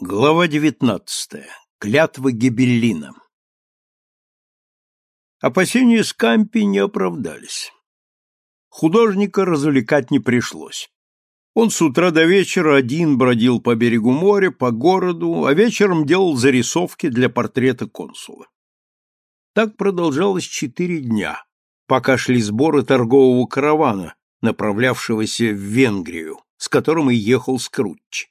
Глава девятнадцатая. Клятва Гибеллина. Опасения Скампи не оправдались. Художника развлекать не пришлось. Он с утра до вечера один бродил по берегу моря, по городу, а вечером делал зарисовки для портрета консула. Так продолжалось четыре дня, пока шли сборы торгового каравана, направлявшегося в Венгрию, с которым и ехал Скрутч.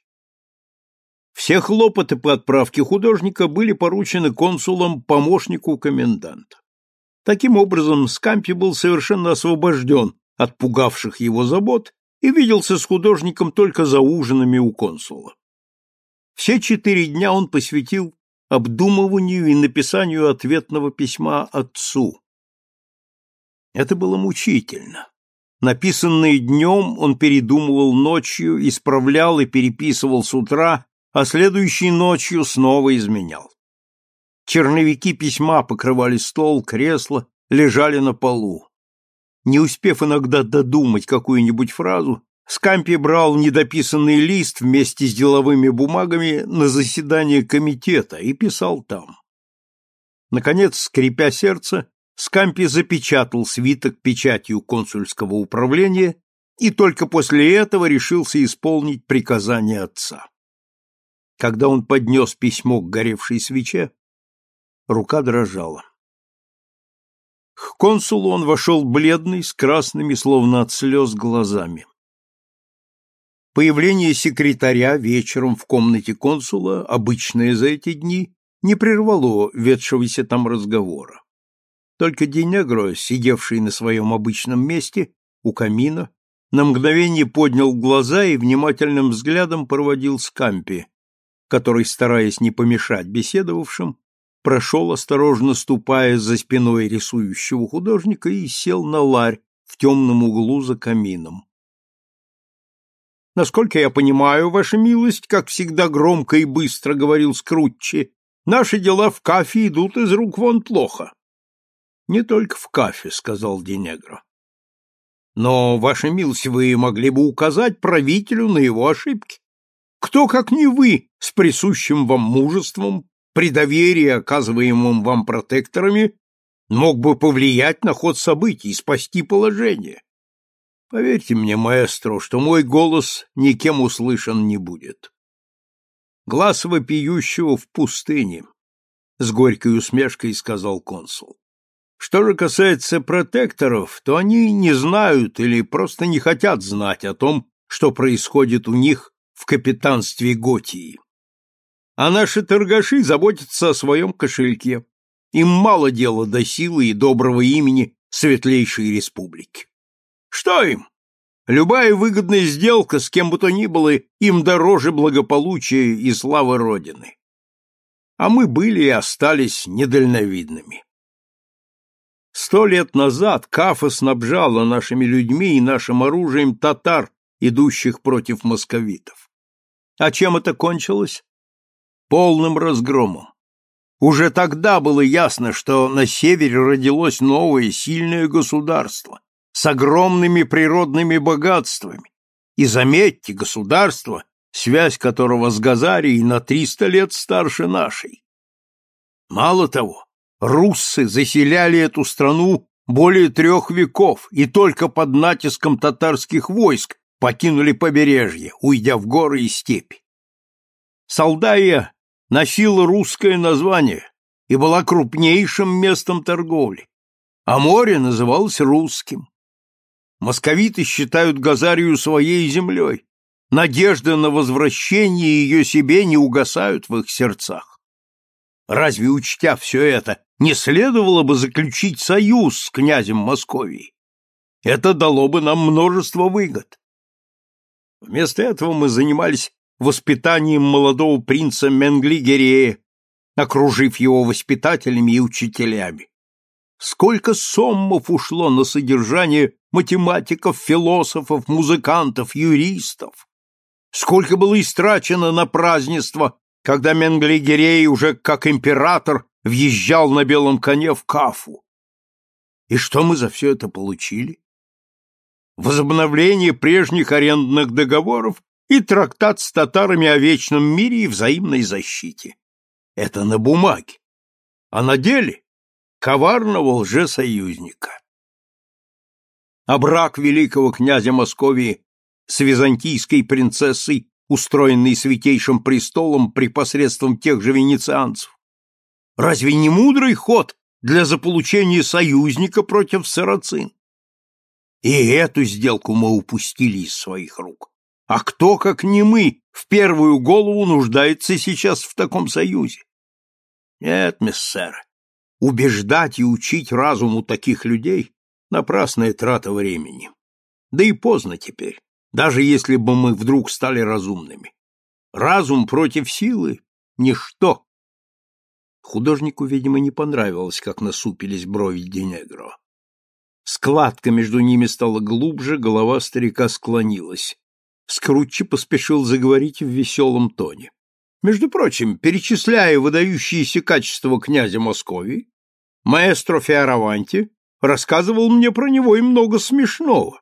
Все хлопоты по отправке художника были поручены консулом помощнику коменданта. Таким образом, Скампи был совершенно освобожден от пугавших его забот и виделся с художником только за ужинами у консула. Все четыре дня он посвятил обдумыванию и написанию ответного письма отцу. Это было мучительно. Написанные днем он передумывал ночью, исправлял и переписывал с утра а следующей ночью снова изменял. Черновики письма покрывали стол, кресло, лежали на полу. Не успев иногда додумать какую-нибудь фразу, Скампи брал недописанный лист вместе с деловыми бумагами на заседание комитета и писал там. Наконец, скрипя сердце, Скампи запечатал свиток печатью консульского управления и только после этого решился исполнить приказание отца. Когда он поднес письмо к горевшей свече, рука дрожала. К консулу он вошел бледный, с красными, словно от слез, глазами. Появление секретаря вечером в комнате консула, обычное за эти дни, не прервало ведшегося там разговора. Только Денегро, сидевший на своем обычном месте, у камина, на мгновение поднял глаза и внимательным взглядом проводил Скампи, который, стараясь не помешать беседовавшим, прошел, осторожно ступая за спиной рисующего художника, и сел на ларь в темном углу за камином. «Насколько я понимаю, ваша милость, как всегда громко и быстро говорил Скрутчи, наши дела в кафе идут из рук вон плохо». «Не только в кафе», — сказал Денегро. «Но, ваша милость, вы могли бы указать правителю на его ошибки. Кто, как не вы, с присущим вам мужеством, при доверии, оказываемом вам протекторами, мог бы повлиять на ход событий и спасти положение? Поверьте мне, маэстро, что мой голос никем услышан не будет. Глаз вопиющего в пустыне, — с горькой усмешкой сказал консул. Что же касается протекторов, то они не знают или просто не хотят знать о том, что происходит у них в капитанстве Готии. А наши торгаши заботятся о своем кошельке. Им мало дела до силы и доброго имени Светлейшей Республики. Что им? Любая выгодная сделка с кем бы то ни было им дороже благополучия и славы Родины. А мы были и остались недальновидными. Сто лет назад Кафа снабжала нашими людьми и нашим оружием татар, идущих против московитов. А чем это кончилось? Полным разгромом. Уже тогда было ясно, что на севере родилось новое сильное государство с огромными природными богатствами. И заметьте, государство, связь которого с Газарией на триста лет старше нашей. Мало того, руссы заселяли эту страну более трех веков и только под натиском татарских войск покинули побережье, уйдя в горы и степи. Салдая носила русское название и была крупнейшим местом торговли, а море называлось русским. Московиты считают Газарию своей землей, надежды на возвращение ее себе не угасают в их сердцах. Разве, учтя все это, не следовало бы заключить союз с князем Московии? Это дало бы нам множество выгод. Вместо этого мы занимались воспитанием молодого принца Менгли-Герея, окружив его воспитателями и учителями. Сколько соммов ушло на содержание математиков, философов, музыкантов, юристов! Сколько было истрачено на празднество, когда Менгли-Герей уже как император въезжал на белом коне в Кафу! И что мы за все это получили? Возобновление прежних арендных договоров и трактат с татарами о вечном мире и взаимной защите. Это на бумаге. А на деле коварного лжесоюзника. А брак великого князя Московии с византийской принцессой, устроенный святейшим престолом при посредством тех же венецианцев, разве не мудрый ход для заполучения союзника против сарацин? И эту сделку мы упустили из своих рук. А кто, как не мы, в первую голову нуждается сейчас в таком союзе? Нет, миссер, убеждать и учить разуму таких людей — напрасная трата времени. Да и поздно теперь, даже если бы мы вдруг стали разумными. Разум против силы — ничто. Художнику, видимо, не понравилось, как насупились брови Денегро. Складка между ними стала глубже, голова старика склонилась. Скрутчи поспешил заговорить в веселом тоне. Между прочим, перечисляя выдающиеся качества князя Московии, маэстро Фиараванти рассказывал мне про него и много смешного.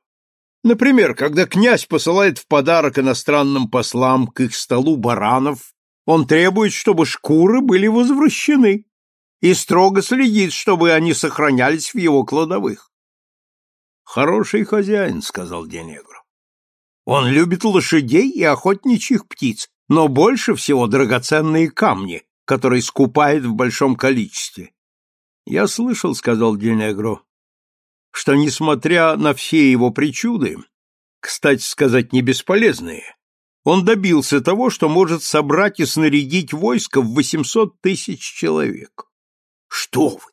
Например, когда князь посылает в подарок иностранным послам к их столу баранов, он требует, чтобы шкуры были возвращены и строго следит, чтобы они сохранялись в его кладовых. «Хороший хозяин», — сказал Денегро. Он любит лошадей и охотничьих птиц, но больше всего драгоценные камни, которые скупает в большом количестве. Я слышал, — сказал Денегро, — что, несмотря на все его причуды, кстати сказать, не бесполезные, он добился того, что может собрать и снарядить войско в 800 тысяч человек. — Что вы!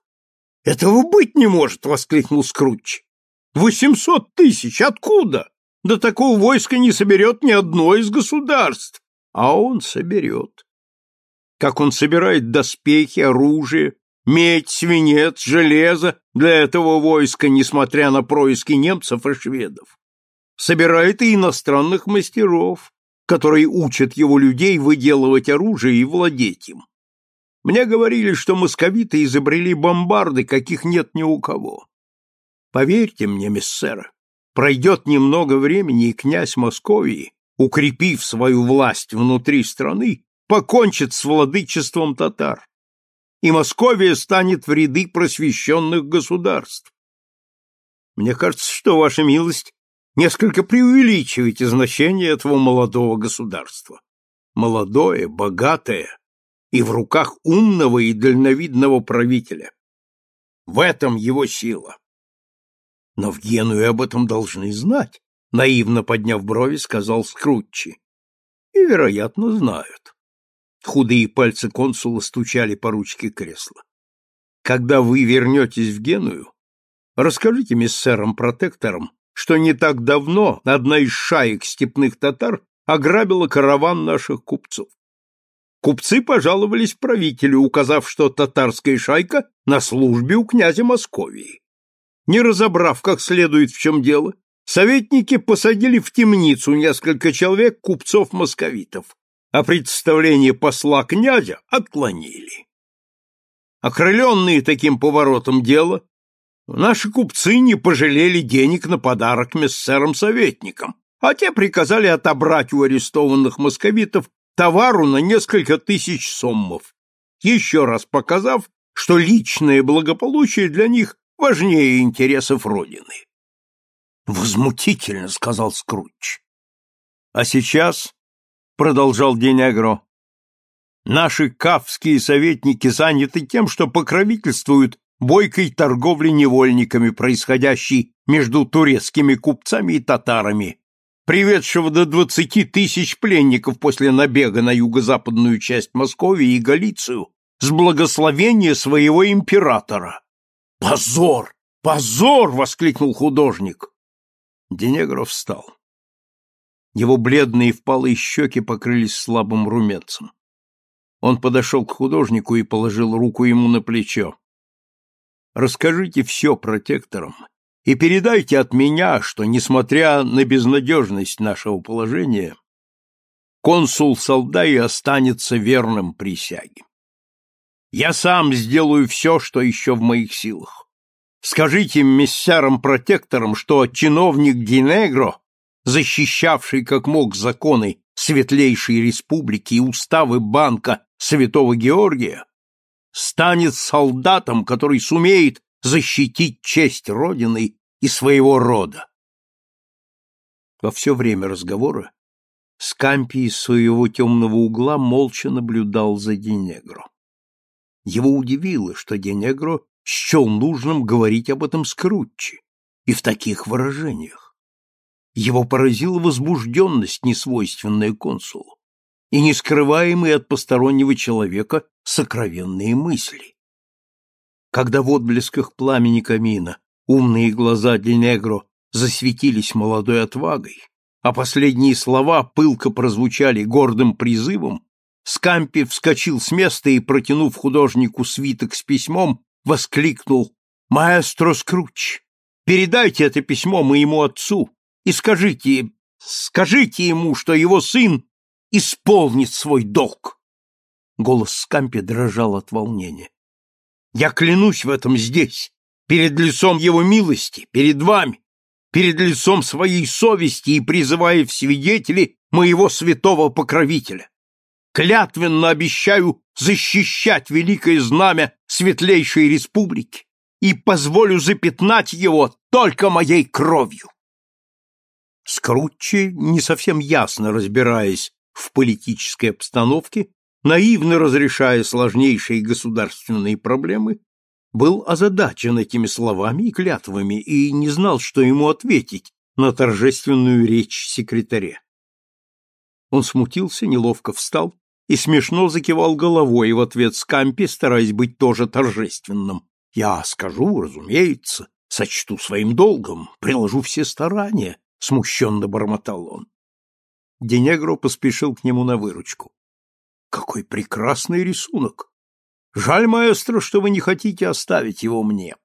Этого быть не может! — воскликнул Скрутч. — Восемьсот тысяч! Откуда? Да такого войска не соберет ни одно из государств. А он соберет. Как он собирает доспехи, оружие, медь, свинец, железо для этого войска, несмотря на происки немцев и шведов. Собирает и иностранных мастеров, которые учат его людей выделывать оружие и владеть им. Мне говорили, что московиты изобрели бомбарды, каких нет ни у кого. Поверьте мне, миссера, Пройдет немного времени, и князь Московии, укрепив свою власть внутри страны, покончит с владычеством татар, и Московия станет в ряды просвещенных государств. Мне кажется, что, ваша милость, несколько преувеличиваете значение этого молодого государства. Молодое, богатое и в руках умного и дальновидного правителя. В этом его сила. Но в Генуе об этом должны знать, наивно подняв брови, сказал Скрутчи. И, вероятно, знают. Худые пальцы консула стучали по ручке кресла. Когда вы вернетесь в Геную, расскажите миссерам-протекторам, что не так давно одна из шаек степных татар ограбила караван наших купцов. Купцы пожаловались правителю, указав, что татарская шайка на службе у князя Московии. Не разобрав как следует, в чем дело, советники посадили в темницу несколько человек купцов-московитов, а представление посла князя отклонили. Окрыленные таким поворотом дела, наши купцы не пожалели денег на подарок мессерам-советникам, а те приказали отобрать у арестованных московитов товару на несколько тысяч соммов, еще раз показав, что личное благополучие для них важнее интересов Родины. Возмутительно, сказал Скрутч. А сейчас, продолжал Денегро, наши кавские советники заняты тем, что покровительствуют бойкой торговле невольниками, происходящей между турецкими купцами и татарами, приведшего до двадцати тысяч пленников после набега на юго-западную часть Московии и Галицию с благословения своего императора. «Позор! Позор!» — воскликнул художник. Денегров встал. Его бледные впалые щеки покрылись слабым румянцем. Он подошел к художнику и положил руку ему на плечо. «Расскажите все протекторам и передайте от меня, что, несмотря на безнадежность нашего положения, консул Салдай останется верным присяге. Я сам сделаю все, что еще в моих силах. Скажите мессярам-протекторам, что чиновник Динегро, защищавший как мог законы Светлейшей Республики и уставы Банка Святого Георгия, станет солдатом, который сумеет защитить честь Родины и своего рода. Во все время разговора Скампи из своего темного угла молча наблюдал за Денегро. Его удивило, что Денегро счел нужным говорить об этом с и в таких выражениях. Его поразила возбужденность, несвойственная консулу, и нескрываемые от постороннего человека сокровенные мысли. Когда в отблесках пламени камина умные глаза Денегро засветились молодой отвагой, а последние слова пылко прозвучали гордым призывом, Скампи вскочил с места и, протянув художнику свиток с письмом, воскликнул «Маэстро Скруч, передайте это письмо моему отцу и скажите, скажите ему, что его сын исполнит свой долг». Голос Скампи дрожал от волнения. «Я клянусь в этом здесь, перед лицом его милости, перед вами, перед лицом своей совести и призывая в свидетели моего святого покровителя клятвенно обещаю защищать великое знамя светлейшей республики и позволю запятнать его только моей кровью. Скрутчи, не совсем ясно разбираясь в политической обстановке, наивно разрешая сложнейшие государственные проблемы, был озадачен этими словами и клятвами и не знал, что ему ответить на торжественную речь секретаря. Он смутился, неловко встал и смешно закивал головой в ответ Скампи, стараясь быть тоже торжественным. «Я скажу, разумеется, сочту своим долгом, приложу все старания», — смущенно бормотал он. Денегро поспешил к нему на выручку. «Какой прекрасный рисунок! Жаль, маэстро, что вы не хотите оставить его мне».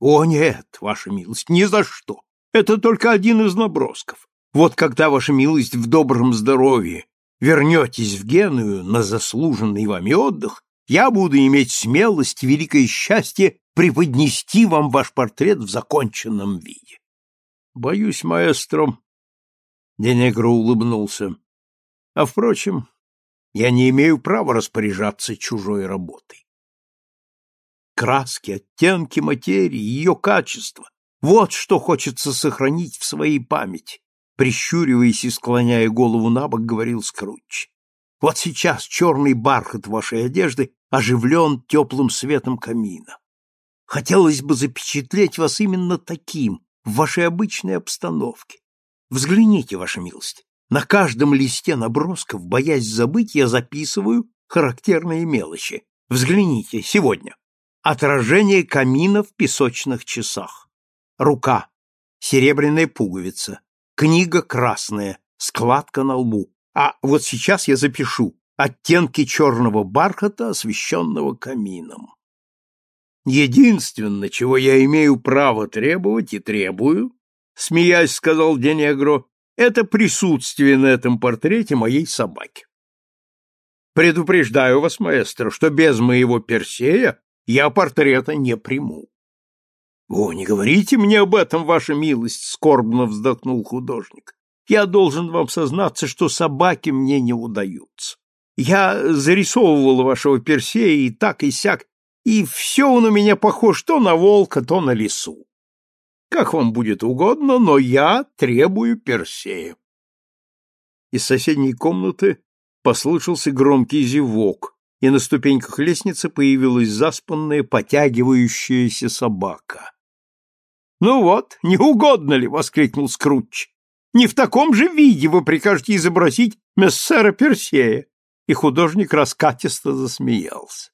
«О, нет, ваша милость, ни за что! Это только один из набросков. Вот когда ваша милость в добром здоровье вернетесь в Геную на заслуженный вами отдых, я буду иметь смелость и великое счастье преподнести вам ваш портрет в законченном виде. Боюсь, маэстро, Денегро улыбнулся. А впрочем, я не имею права распоряжаться чужой работой. Краски, оттенки материи, ее качество — вот что хочется сохранить в своей памяти прищуриваясь и склоняя голову на бок, говорил Скрутч. Вот сейчас черный бархат вашей одежды оживлен теплым светом камина. Хотелось бы запечатлеть вас именно таким, в вашей обычной обстановке. Взгляните, ваша милость, на каждом листе набросков, боясь забыть, я записываю характерные мелочи. Взгляните, сегодня. Отражение камина в песочных часах. Рука. Серебряная пуговица книга красная, складка на лбу. А вот сейчас я запишу оттенки черного бархата, освещенного камином. Единственное, чего я имею право требовать и требую, смеясь, сказал Денегро, это присутствие на этом портрете моей собаки. Предупреждаю вас, маэстро, что без моего Персея я портрета не приму. — О, не говорите мне об этом, ваша милость! — скорбно вздохнул художник. — Я должен вам сознаться, что собаки мне не удаются. Я зарисовывал вашего Персея и так и сяк, и все он у меня похож то на волка, то на лису. Как вам будет угодно, но я требую Персея. Из соседней комнаты послышался громкий зевок, и на ступеньках лестницы появилась заспанная, потягивающаяся собака. Ну вот, не угодно ли, воскликнул Скрутч. Не в таком же виде вы прикажете изобразить мессера Персея. И художник раскатисто засмеялся.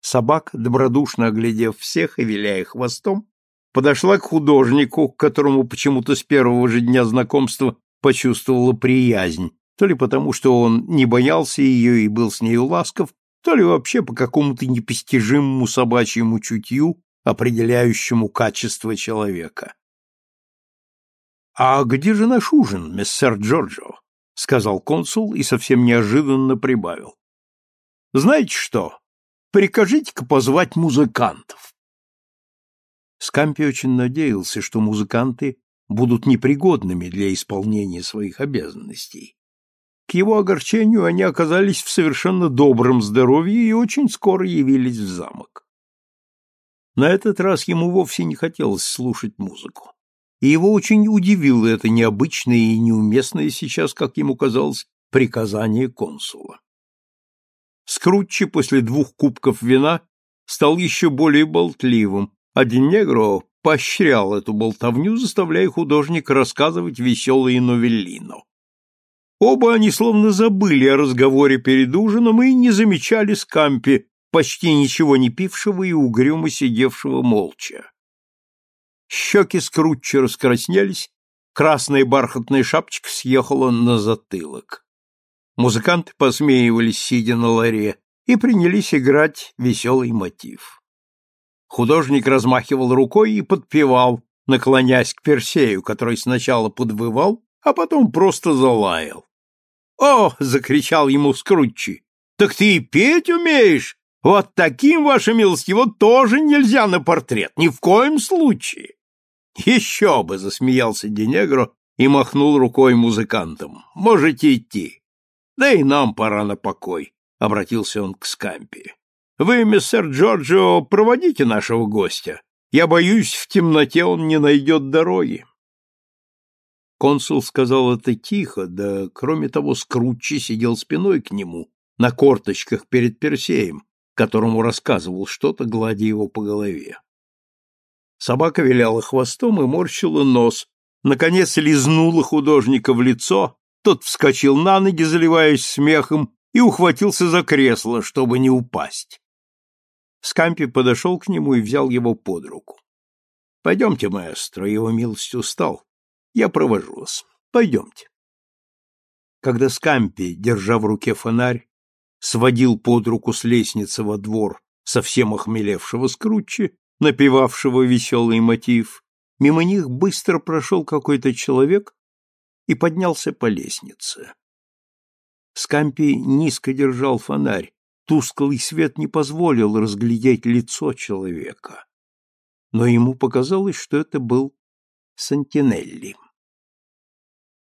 Собака, добродушно оглядев всех и виляя хвостом, подошла к художнику, к которому почему-то с первого же дня знакомства почувствовала приязнь, то ли потому, что он не боялся ее и был с нею ласков, то ли вообще по какому-то непостижимому собачьему чутью определяющему качество человека. «А где же наш ужин, мессер Джорджо?» — сказал консул и совсем неожиданно прибавил. «Знаете что? Прикажите-ка позвать музыкантов». Скампи очень надеялся, что музыканты будут непригодными для исполнения своих обязанностей. К его огорчению они оказались в совершенно добром здоровье и очень скоро явились в замок. На этот раз ему вовсе не хотелось слушать музыку. И его очень удивило это необычное и неуместное сейчас, как ему казалось, приказание консула. Скрутчи после двух кубков вина стал еще более болтливым, а Денегро поощрял эту болтовню, заставляя художника рассказывать веселые новеллино. Оба они словно забыли о разговоре перед ужином и не замечали Скампи, почти ничего не пившего и угрюмо сидевшего молча. Щеки скрутча раскраснелись, красная бархатная шапочка съехала на затылок. Музыканты посмеивались, сидя на ларе, и принялись играть веселый мотив. Художник размахивал рукой и подпевал, наклонясь к Персею, который сначала подвывал, а потом просто залаял. «О!» — закричал ему Скрутчи. «Так ты и петь умеешь? Вот таким, ваша милость, его тоже нельзя на портрет, ни в коем случае!» «Еще бы!» — засмеялся Денегро и махнул рукой музыкантам. «Можете идти. Да и нам пора на покой», — обратился он к Скампи. «Вы, мистер Джорджо, проводите нашего гостя. Я боюсь, в темноте он не найдет дороги». Консул сказал это тихо, да, кроме того, Скрутчи сидел спиной к нему, на корточках перед Персеем, которому рассказывал что-то, гладя его по голове. Собака виляла хвостом и морщила нос, наконец лизнула художника в лицо, тот вскочил на ноги, заливаясь смехом, и ухватился за кресло, чтобы не упасть. Скампи подошел к нему и взял его под руку. — Пойдемте, маэстро, его милость устал. Я провожу вас. Пойдемте. Когда Скампи, держа в руке фонарь, сводил под руку с лестницы во двор совсем охмелевшего Скрутчи, напевавшего веселый мотив, мимо них быстро прошел какой-то человек и поднялся по лестнице. Скампи низко держал фонарь, тусклый свет не позволил разглядеть лицо человека. Но ему показалось, что это был Сантинелли.